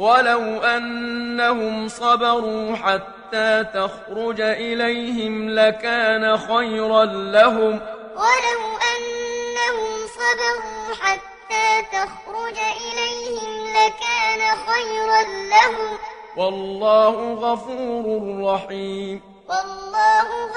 ولو أنهم صبروا حتى تخرج إليهم لكان خيرا لهم ولو أنهم صبروا حتى تخرج إليهم لكان خيرا لهم والله غفور رحيم والله